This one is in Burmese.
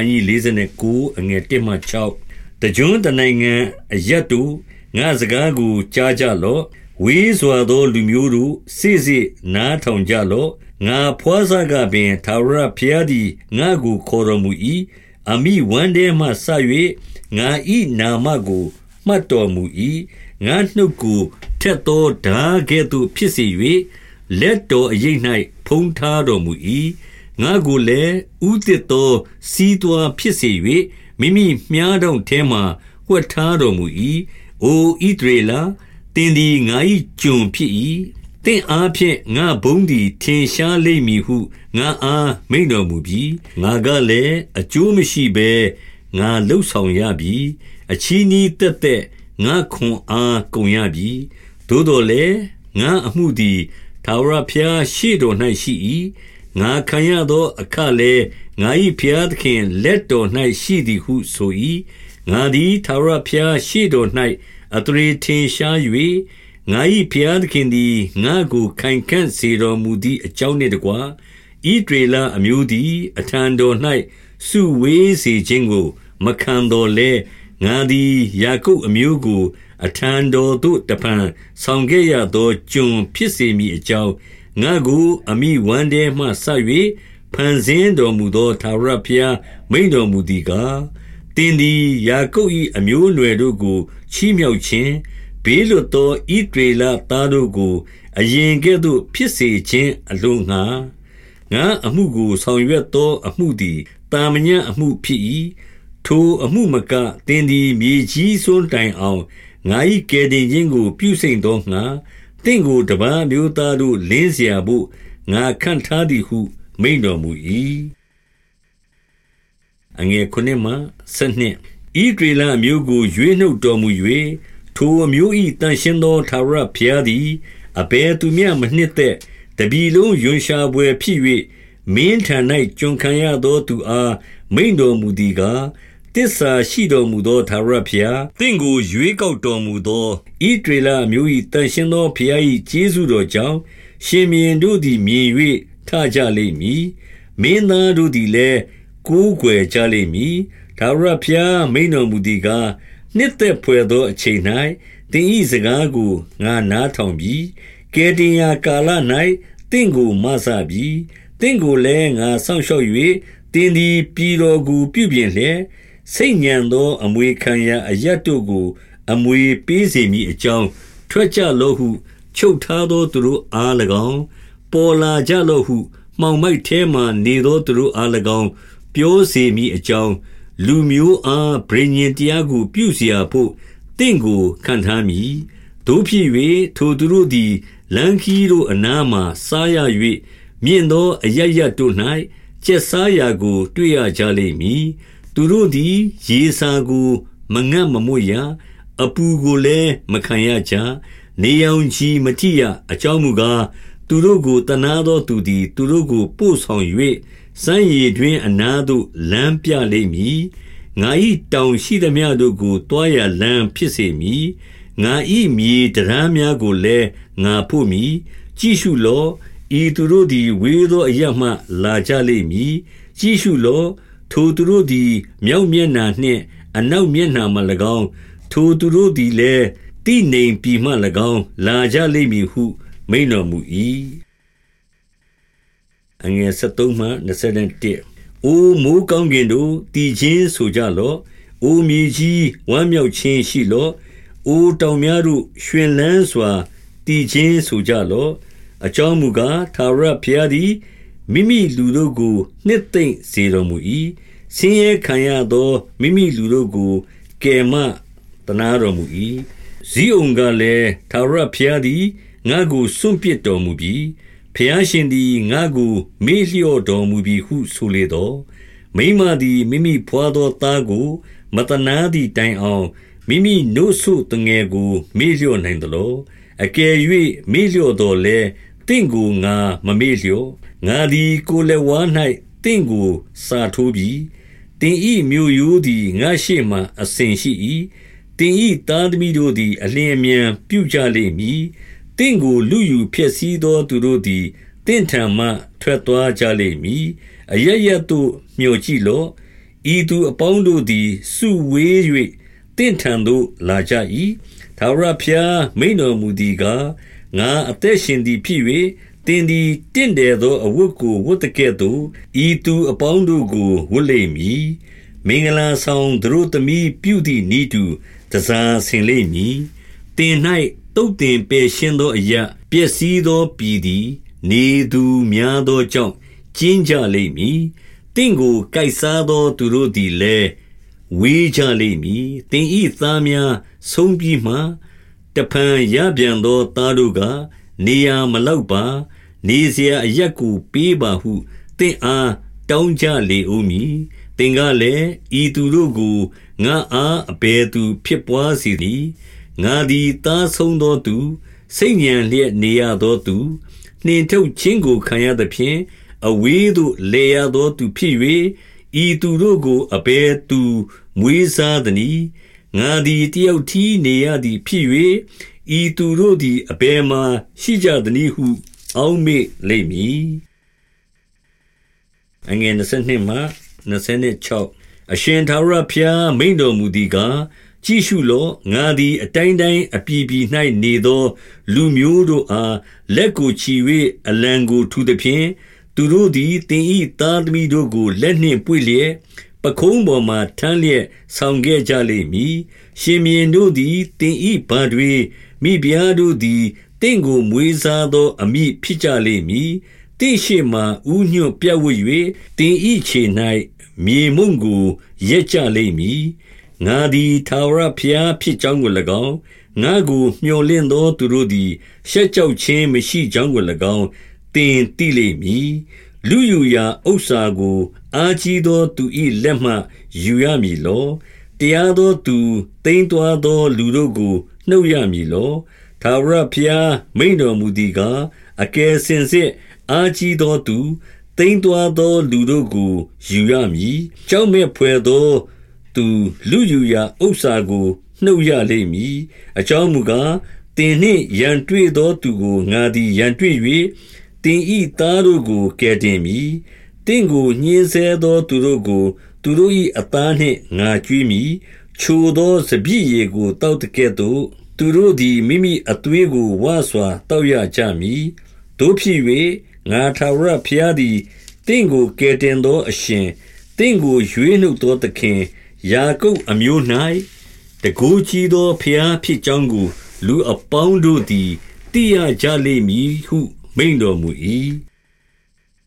န်းကြီး49အငယ်1မှ6တကြွတနိုင်ငံအရတ်တို့ငါစကားကိုကြားကြလော့ဝေးစွာသောလူမျိုးတို့စိစိနားထောင်ကြလော့ငါဖွာစားကပင်သာရဖျားသည်ငါကိုခေါ်တော်မူ၏အမိဝမ်းထဲမှဆ၍ငါဤနာမကိုမှတ်တော်မူ၏ငါနှုတ်ကိုထက်သောဓာကဲ့သို့ဖြစ်စေ၍လက်တော်အရိပ်၌ဖုံးထားတော်မူ၏ ငါကိုလည်းဥတည်သောစီးတွားဖြစ်စေ၍မိမိမြားတော်ထဲမှဝှက်ထားတော်မူ၏အိုဣဒရေလတင်သည်ငါ၏ကျွန်ဖြစ်၏တင့်အားဖြင့်ငါဘုံသည်ထင်ရှားလိမ့်မည်ဟုငါအားမိန်တော်မူပြီးငါကလည်းအကျိုးမရှိဘဲငါလှုပ်ဆောင်ရပြီအချီးနီးတက်တက်ငါခွန်အားကုန်ရပြီသို့တော်လည်းငါအမှုသည်သာဝရဖျားရှေ့တော်၌ရှိ၏ ငါခံရသောအခလည်းငါ၏ဖျားသခင်လက်တော်၌ရှိသည်ဟုဆို၏ငါသည်သာဝရဖျားရှေ့တော်၌အထရေထင်ရှား၍ငါ၏ဖျားသခင်သည်ငါကိုခိုင်ခန့်စေတော်မူသည့်အကြောင်းနှင့်တကွာဤဒေလအမျိုးသည်အထံတော်၌စုဝေးစေခြင်းကို မခံတော်လဲငါသည်ယာကုပ်အမျိုးကို အထံတော်သို့တပံဆောင်ခဲ့ရသောကျွန်ဖြစ်စေမည်အကြောင်း ငါကိုအမိဝမ်းထဲမှဆက်၍ဖန်ဆင်းတော်မူသောသာရဖျားမိန်တော်မူသည်ကားတင်းသည်ယာကုပ်၏အမျိုးအနွယ်တို့ကိုချီးမြှောက်ခြင်းဘေးလွတ်သောဣဒေလသားတို့ကို အရင်ကဲ့သို့ ဖြစ်စေခြင်းအလို့ငှာငါအမှုကိုဆောင်ရွက်သောအမှုသည်တာမညအမှုဖြစ်၏ထိုအမှုမကတင်းသည်မြေကြီးစွန်းတိုင်အောင်ငါ၏ကယ်တင်ခြင်းကို ပြုစိမ့်သောငါ တင့်ကိုတပန်းမျိုးသားတို့လင်းเสียဖို့ငါခန့်ထားသည်ဟု မိန်တော်မူ၏အငယ်ခုနှစ်မှဆက်နှစ်ဤဒေလအမျိုးကိုရွေးနှုတ်တော်မူ၍ထိုအမျိုး၏တန်ရှင်းသောသာရဘုရားသည်အဘယ်သူမျှမနှစ်သက်တပြီလုံးယွန်ရှာပွဲဖြစ်၍မင်းထံ၌ကျွန်ခံရသောသူအားမိန်တော်မူသည်ကား တစ္ဆာရှိတော်မူသောသာရဘုရားတင့်ကိုရွေးကောက်တော်မူသောဤဒေလအမျိုး၏တန်ရှင်းသောဘုရား၏ကျေးဇူးတော်ကြောင့်ရှင်မြင်းတို့သည်မြင်၍ထကြလိမ့်မည်မင်းသားတို့သည်လည်းကိုးကွယ်ကြလိမ့်မည်ဒါဝရဖျားမိန်တော်မူသည်ကားနှစ်သက်ဖွယ်သောအချိန်၌သင်၏စကားကိုငါနားထောင်ပြီးကဲတင်ရာကာလ၌တင့်ကိုမဆပြီးတင့်ကိုလည်းငါဆောင်းလျှောက်၍တင်းသည်ပြည်တော်ကိုပြုပြင်လျက် စိတ်ညံသောအမွေခံရာအရတ်တို့ကို အမွေပေးစေမည်အကြောင်းထွက်ကြလောဟု ချုပ်ထားသောသူတို့အား၎င်းပေါ်လာကြလောဟုမှောင်မိုက်ထဲမှနေသောသူတို့အား၎င်းပြောစေမည်အကြောင်းလူမျိုးအားဗြိဉ္ဉ်တရားကိုပြုเสียဖို့တင့်ကိုခံထားမည်တို့ဖြစ်၍ထိုသူတို့သည်လမ်းခီးတို့အနားမှစားရ၍မြင့်သောအရရတို့၌ကျက်စားရာကို တွေ့ရကြလိမ့်မည် သူတို့သည် ရေစာကို မငတ်မမွတ်ရအပူကိုလည်းမခံရကြနေအောင်ကြီးမတိရအကြောင်းမူကားသူတို့ကိုတနာသောသူသည် သူတို့ကိုပို့ဆောင်၍စမ်းရည်တွင်အနားသို့လမ်းပြလိမ့်မည်ငါ၏တောင်ရှိသမျှတို့ကိုတွားရလမ်းဖြစ်စေမည်ငါ၏မြေတရားများကိုလည်းငါဖို့မည်ကြည့်ရှုလောဤသူတို့သည်ဝေသောအရမှလာကြလိမ့်မည်ကြည့်ရှုလော ထိုသူတို့သည် မြောက်မျက်နှာနှင့် အနောက်မျက်နှာမှ၎င်း ထိုသူတို့သည်လည်းတိနေပြီမှ၎င်း လာကြလိမ့်မည်ဟု မိန်တော်မူ၏အငယ်73မှ21အိုမိုးကောင်းကင်တို့တည်ခြင်းဆိုကြလော့ အိုမြေကြီး ဝမ်းမြောက်ခြင်းရှိလော့ အိုတောင်များတို့ရှင်လန်းစွာတည်ခြင်းဆိုကြလော့ အကြောင်းမူကားသာရဖျားသည် မိမိလူတို့ကိုနှစ်သိမ့်စေတော်မူ၏ဆင်းရဲခံရသောမိမိလူတို့ကိုကယ်မတနာတော်မူ၏ဇီးုံကလည်းသာရဖျားသည်ငါကိုစွန့်ပစ်တော်မူပြီးဖျားရှင်သည်ငါကိုမေ့လျော့တော်မူပြီဟုဆိုလေတော့မိမသည်မိမိဖွာသောသားကို မတနာသည့်တိုင်အောင်မိမိနို့ဆုတငယ်ကိုမေ့လျော့နိုင်သလောအကယ်၍မေ့လျော့တော်လဲတင့်ကိုငါမမေ့လျော့ ငါသည်ကိုလက်ဝါး၌တင့်ကိုစာထိုးပြီးတင်ဤမျိုးရိုးသည်ငါရှိမှအစဉ်ရှိ၏တင်ဤသားသမီးတို့သည်အလင်းအမြန်ပြုကြလိမ့်မည်တင့်ကိုလူယူဖြစ်စည်းသောသူတို့သည်တင့်ထံမှထွက်သွားကြလိမ့်မည်အရရသို့မျှော်ကြည့်လော့ဤသူအပေါင်းတို့သည်စုဝေး၍တင့်ထံသို့လာကြ၏ထာဝရဘုရားမိန်တော်မူသည်ကားငါအသက်ရှင်သည်ဖြစ်၍ တင်သည်တင့်တယ်သောအဝတ်ကိုဝတ်တကဲ့သို့ဤသူအပေါင်းတို့ကိုဝတ်လိမ့်မည်မင်္ဂလာဆောင်သူတို့သမီးပြုသည့်ဤသူတစားဆင်လိမ့်မည်တင်၌တုတ်တင်ပယ်ရှင်းသောအရာပျက်စီးသောပြည်သည် နေသူများသောကြောင့်ကျင်းကြလိမ့်မည်တင့်ကိုကိုက်စားသောသူတို့သည်လည်းဝေးကြလိမ့်မည်တင်ဤသားများဆုံးပြီးမှတဖန်ရပြန်သောသားတို့ကနေရာမလောက်ပါ နေစရာအရက်ကိုပေးပါဟုတင့်အားတောင်းကြလေဦးမည်သင်ကလည်းဤသူတို့ကိုငါအားအဘယ်သူဖြစ်ပွားစီသည်ငါသည်သားဆုံးသောသူစိတ်ဉဏ်လျက်နေရသောသူနှင်ထုတ်ခြင်းကိုခံရသဖြင့်အဝေးသို့လေရသောသူဖြစ်၍ဤသူတို့ကိုအဘယ်သူမွေးစားသနည်းငါသည်တယောက်ထီးနေရသည်ဖြစ်၍ဤသူတို့သည်အဘယ်မှာရှိကြသနည်းဟု အောက်မေ့လိမ့်မည်အငယ်22မှ26အရှင်သာရဖျားမိန်တော်မူသည်ကားကြည့်ရှုလော့ငါသည်အတိုင်းတိုင်းအပြည်ပြည်၌နေသော လူမျိုးတို့အားလက်ကိုချီ၍အလံကိုထူသည်ဖြင့်သူတို့သည်တင်ဤသားသမီးတို့ကိုလက်နှင့်ပွေလျက်ပခုံးပေါ်မှထမ်းလျက်ဆောင်ခဲ့ကြလိမ့်မည်ရှင်မြင်းတို့သည်တင်ဤဘာတွေမိဖုရားတို့သည် တင့်ကိုမွေးစားသော အမိဖြစ်ကြလိမ့်မည်တင့်ရှိမှဥညွတ်ပြတ်ဝ၍တင်ဤခြေ၌မြေမုံကို ရက်ကြလိမ့်မည် ငါသည် ထာဝရဘုရားဖြစ်ကြောင်းကို၎င်း ငါကိုမျှော်လင့်သော သူတို့သည် ရှက်ကြောက်ခြင်းမရှိကြောင်းကို၎င်းတင်တိလိမ့်မည်လူယူရာဥစ္စာကို အာကြီးသော သူ၏လက်မှ ယူရမည်လော တရားသောသူတိမ်သွာသော လူတို့ကို နှုတ်ရမည်လော သာဝရဖျားမိန်တော်မူသည်ကားအကယ်စင်စစ်အာကြီးသောသူတိမ်သွာသောလူတို့ကိုယူရမည်ကြောက်မဲ့ဖွယ်သောသူလူယူရာဥစ္စာကိုနှုတ်ရလိမ့်မည်အကြောင်းမူကားတင်နှင့်ရန်တွေ့သောသူကိုငါသည်ရန်တွေ့၍တင်ဤသားတို့ကိုကယ်တင်မည်တင့်ကိုညှင်းဆဲသောသူတို့ကို သူတို့၏အသားနှင့်ငါကြွေးမည်ချိုသောစပြည့်ရည်ကိုတောက်တကဲ့သို့ သူတို့သည် မိမိအသွေးကိုဝါစွာတောက်ရကြမည်တို့ဖြစ်၍ငါထာဝရဘုရားသည်တင့်ကို ကယ်တင်သောအရှင်တင့်ကို ရွေးနှုတ်သောသခင် ယာကုပ်အမျိုး၌တကူကြီးသောဖျားဖြစ်ကြောင်းကို လူအပေါင်းတို့သည် သိရကြလိမ့်မည်ဟု မိန်တော်မူ၏